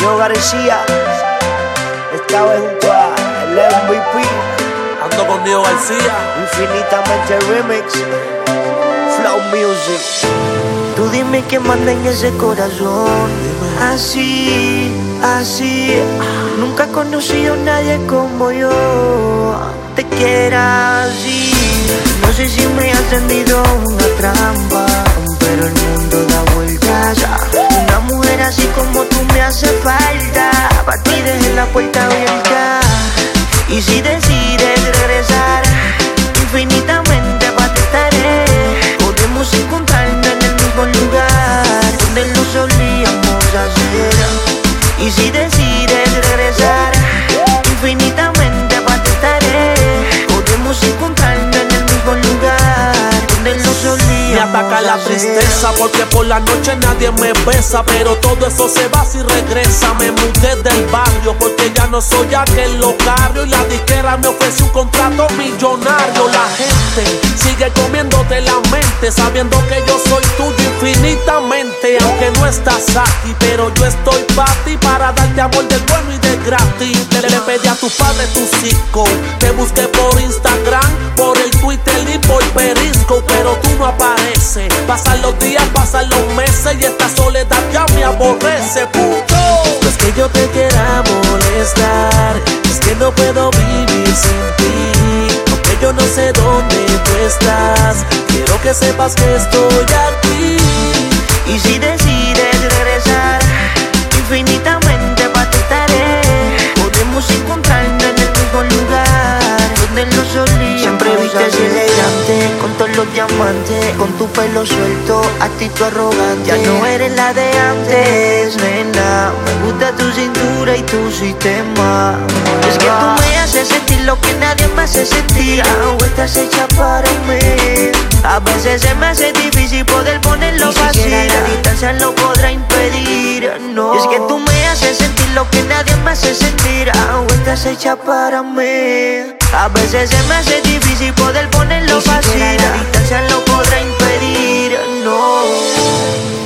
Yo García, esta vez junto a el MVP, Ando con Diego García. infinitamente remix, Flow Music. Tú dime qué manda en ese corazón, así, así. Nunca he conocido a nadie como yo, te quiera así. No sé si me has tendido una trampa, Y si decides La tristeza porque por la noche nadie me besa, pero todo eso se va si regresa. Me mudé del barrio porque ya no soy aquel locario y la disquera me ofrece un contrato millonario. La gente sigue comiéndote la mente, sabiendo que yo soy tuyo infinitamente, aunque no estás aquí, pero yo estoy para ti para darte amor de bueno y de gratis. Le, le pedí a tu padre tu psico, te busqué los días, pasan los meses y esta soledad ya me aborrece, puto. No es que yo te quiera molestar, es que no puedo vivir sin ti. Aunque yo no sé dónde tú estás, quiero que sepas que estoy aquí. Con tu pelo suelto, actitud arrogante. Ya no eres la de antes, nena. Me gusta tu cintura y tu sistema. Es que tú me haces sentir lo que nadie me hace sentir. Aún estás hecha para mí. A veces se me hace difícil poder ponerlo fácil. La distancia lo podrá impedir. No. Es que tú me lo que nadie me hace sentir. Aún estás hecha para mí. A veces se me hace difícil poder ponerlo fácil. La distancia lo podrá impedir. No.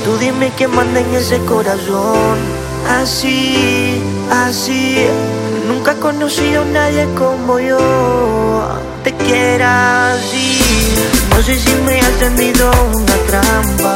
Tú dime qué manda en ese corazón. Así, así. Nunca he conocido a nadie como yo. Te quiera así. No sé si me has tendido una trampa,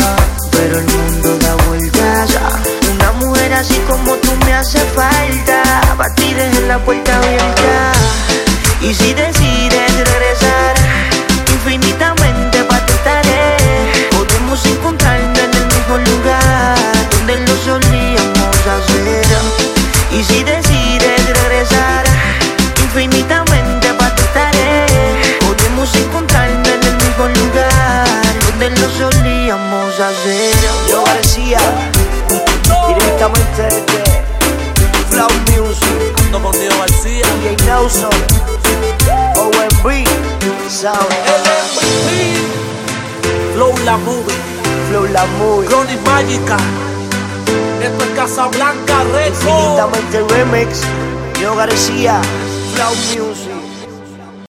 hacer. Yo García, directamente desde Flow Music, Ando con Diego García. DJ Nelson, OMB, Sound, El MVP. Flow la movie. Flow La Movie, Chronic Mágica. Esto es Casablanca Records. infinitamente remix. Yo García, Flow Music.